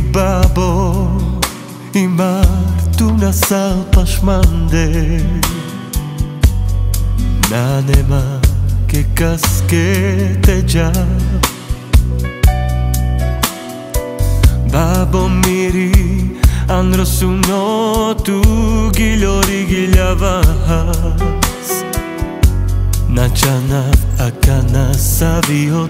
Babo miri babo Imar tu nasal pashmande Nanema que casquete ya Babo miri andro suno tu gilori gilavas Nachanav akana savio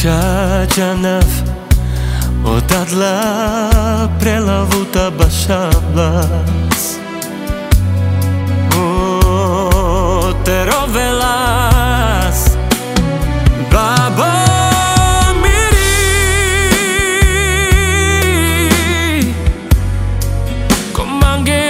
Chachanav, O prelavuta Bashablas. O terovelas Baba miri Komangen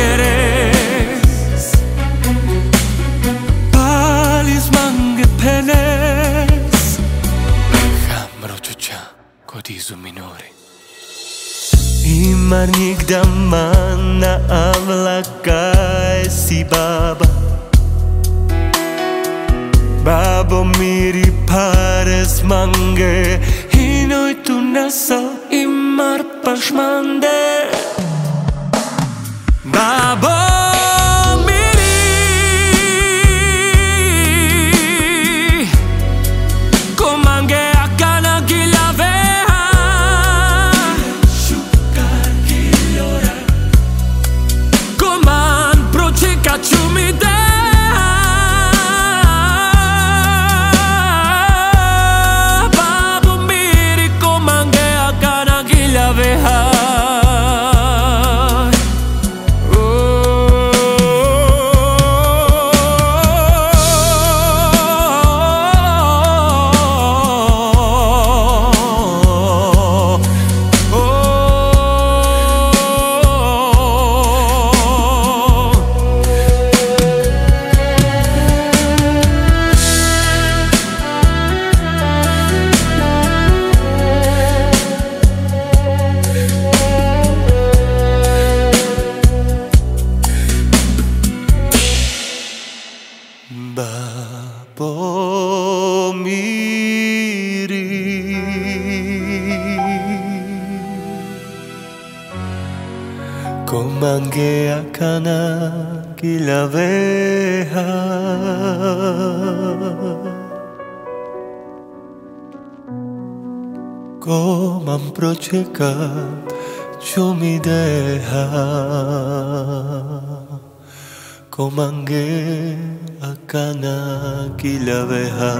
querés. Talisman gepenes. Hambro čuča kod izu minori. Imar nigda mana avlaka si baba Babo miri pares mange Hinoj tu nasa imar pašmande Baba 범일이 꿈만 계약하나 길라베하 Coman procheca, yo mi deja. komange akana kilabeha